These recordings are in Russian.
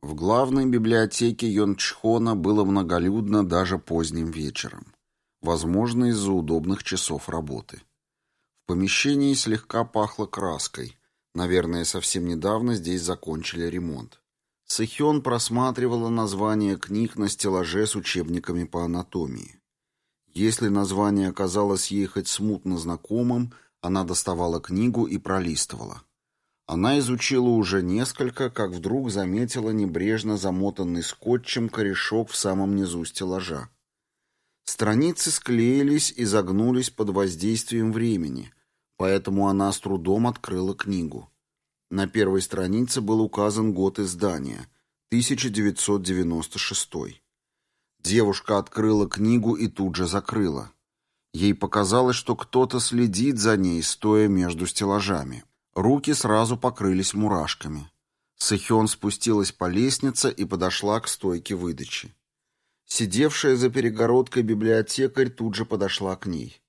В главной библиотеке Йончхона было многолюдно даже поздним вечером. Возможно, из-за удобных часов работы. В помещении слегка пахло краской. Наверное, совсем недавно здесь закончили ремонт. Сэхён просматривала названия книг на стеллаже с учебниками по анатомии. Если название оказалось ей хоть смутно знакомым, она доставала книгу и пролистывала. Она изучила уже несколько, как вдруг заметила небрежно замотанный скотчем корешок в самом низу стеллажа. Страницы склеились и загнулись под воздействием времени, поэтому она с трудом открыла книгу. На первой странице был указан год издания — 1996. Девушка открыла книгу и тут же закрыла. Ей показалось, что кто-то следит за ней, стоя между стеллажами. Руки сразу покрылись мурашками. Сэхён спустилась по лестнице и подошла к стойке выдачи. Сидевшая за перегородкой библиотекарь тут же подошла к ней.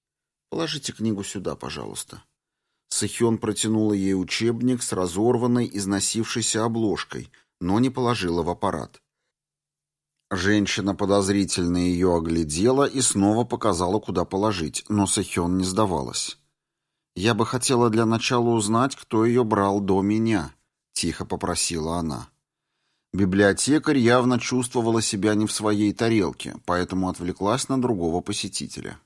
«Положите книгу сюда, пожалуйста». Сэхён протянула ей учебник с разорванной, износившейся обложкой, но не положила в аппарат. Женщина подозрительно ее оглядела и снова показала, куда положить, но Сэхён не сдавалась. «Я бы хотела для начала узнать, кто ее брал до меня», — тихо попросила она. Библиотекарь явно чувствовала себя не в своей тарелке, поэтому отвлеклась на другого посетителя.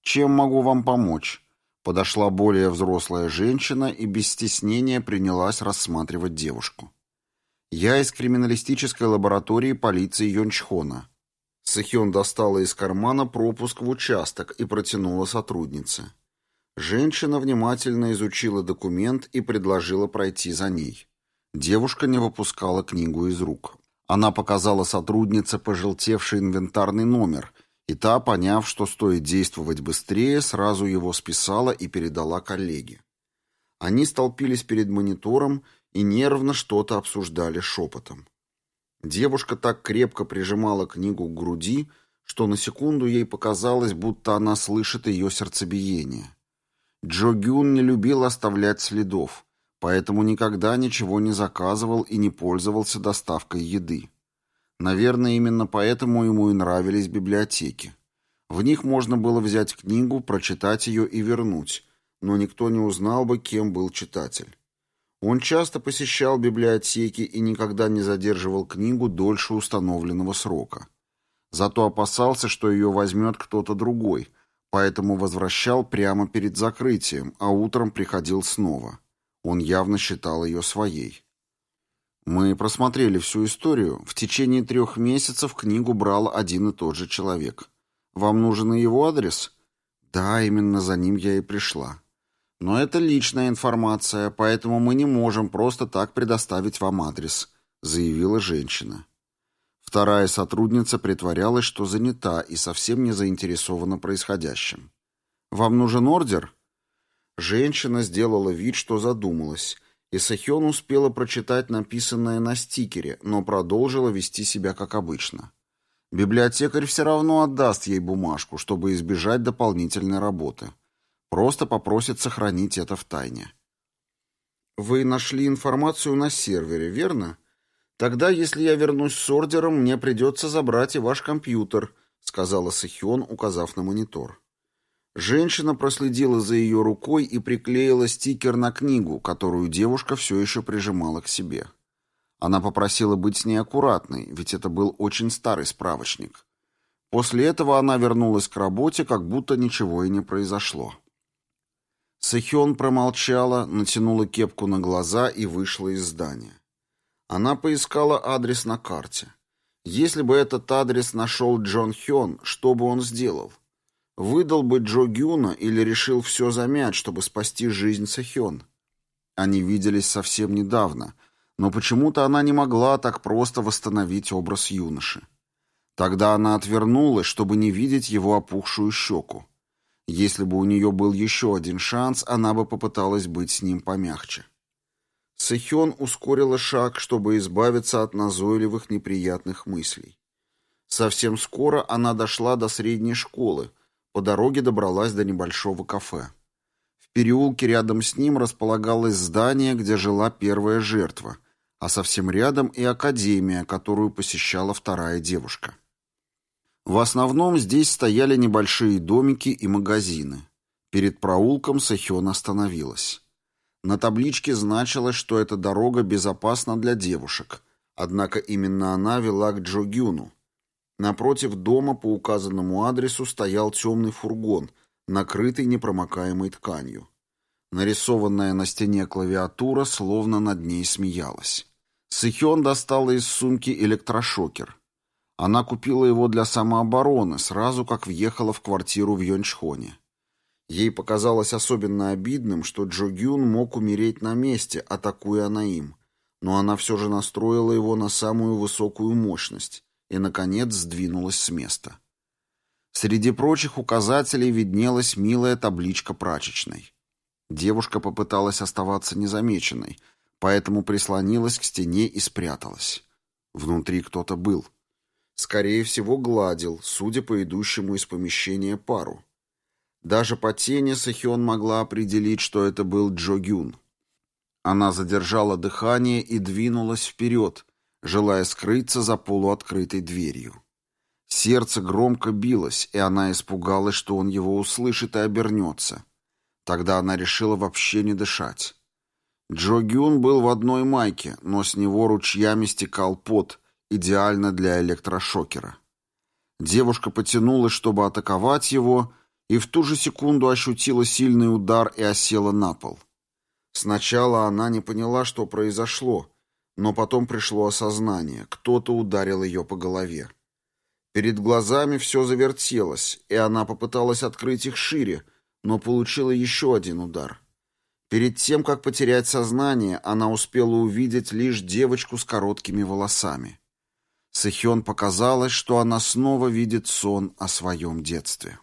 «Чем могу вам помочь?» Подошла более взрослая женщина и без стеснения принялась рассматривать девушку. «Я из криминалистической лаборатории полиции Йончхона». Сэхён достала из кармана пропуск в участок и протянула сотруднице. Женщина внимательно изучила документ и предложила пройти за ней. Девушка не выпускала книгу из рук. Она показала сотруднице пожелтевший инвентарный номер, и та, поняв, что стоит действовать быстрее, сразу его списала и передала коллеге. Они столпились перед монитором и нервно что-то обсуждали шепотом. Девушка так крепко прижимала книгу к груди, что на секунду ей показалось, будто она слышит ее сердцебиение. Джо Гюн не любил оставлять следов, поэтому никогда ничего не заказывал и не пользовался доставкой еды. Наверное, именно поэтому ему и нравились библиотеки. В них можно было взять книгу, прочитать ее и вернуть, но никто не узнал бы, кем был читатель. Он часто посещал библиотеки и никогда не задерживал книгу дольше установленного срока. Зато опасался, что ее возьмет кто-то другой, поэтому возвращал прямо перед закрытием, а утром приходил снова. Он явно считал ее своей. Мы просмотрели всю историю. В течение трех месяцев книгу брал один и тот же человек. Вам нужен и его адрес? Да, именно за ним я и пришла. Но это личная информация, поэтому мы не можем просто так предоставить вам адрес, заявила женщина. Вторая сотрудница притворялась, что занята и совсем не заинтересована происходящим. «Вам нужен ордер?» Женщина сделала вид, что задумалась, и Сахён успела прочитать написанное на стикере, но продолжила вести себя как обычно. Библиотекарь все равно отдаст ей бумажку, чтобы избежать дополнительной работы. Просто попросит сохранить это в тайне. «Вы нашли информацию на сервере, верно?» «Тогда, если я вернусь с ордером, мне придется забрать и ваш компьютер», сказала Сахион, указав на монитор. Женщина проследила за ее рукой и приклеила стикер на книгу, которую девушка все еще прижимала к себе. Она попросила быть с ней аккуратной, ведь это был очень старый справочник. После этого она вернулась к работе, как будто ничего и не произошло. Сэхён промолчала, натянула кепку на глаза и вышла из здания. Она поискала адрес на карте. Если бы этот адрес нашел Джон Хён, что бы он сделал? Выдал бы Джо Гюна или решил все замять, чтобы спасти жизнь Сэхён? Они виделись совсем недавно, но почему-то она не могла так просто восстановить образ юноши. Тогда она отвернулась, чтобы не видеть его опухшую щеку. Если бы у нее был еще один шанс, она бы попыталась быть с ним помягче. Сэхён ускорила шаг, чтобы избавиться от назойливых неприятных мыслей. Совсем скоро она дошла до средней школы, по дороге добралась до небольшого кафе. В переулке рядом с ним располагалось здание, где жила первая жертва, а совсем рядом и академия, которую посещала вторая девушка. В основном здесь стояли небольшие домики и магазины. Перед проулком Сэхён остановилась. На табличке значилось, что эта дорога безопасна для девушек, однако именно она вела к Джогюну. Напротив дома по указанному адресу стоял темный фургон, накрытый непромокаемой тканью. Нарисованная на стене клавиатура словно над ней смеялась. Сыхён достала из сумки электрошокер. Она купила его для самообороны, сразу как въехала в квартиру в Йончхоне. Ей показалось особенно обидным, что Джо Гюн мог умереть на месте, атакуя она им, но она все же настроила его на самую высокую мощность и, наконец, сдвинулась с места. Среди прочих указателей виднелась милая табличка прачечной. Девушка попыталась оставаться незамеченной, поэтому прислонилась к стене и спряталась. Внутри кто-то был. Скорее всего, гладил, судя по идущему из помещения пару. Даже по тени Сахион могла определить, что это был Джо Гюн. Она задержала дыхание и двинулась вперед, желая скрыться за полуоткрытой дверью. Сердце громко билось, и она испугалась, что он его услышит и обернется. Тогда она решила вообще не дышать. Джо Гюн был в одной майке, но с него ручьями стекал пот, идеально для электрошокера. Девушка потянулась, чтобы атаковать его, и в ту же секунду ощутила сильный удар и осела на пол. Сначала она не поняла, что произошло, но потом пришло осознание, кто-то ударил ее по голове. Перед глазами все завертелось, и она попыталась открыть их шире, но получила еще один удар. Перед тем, как потерять сознание, она успела увидеть лишь девочку с короткими волосами. Сэхён показалось, что она снова видит сон о своем детстве.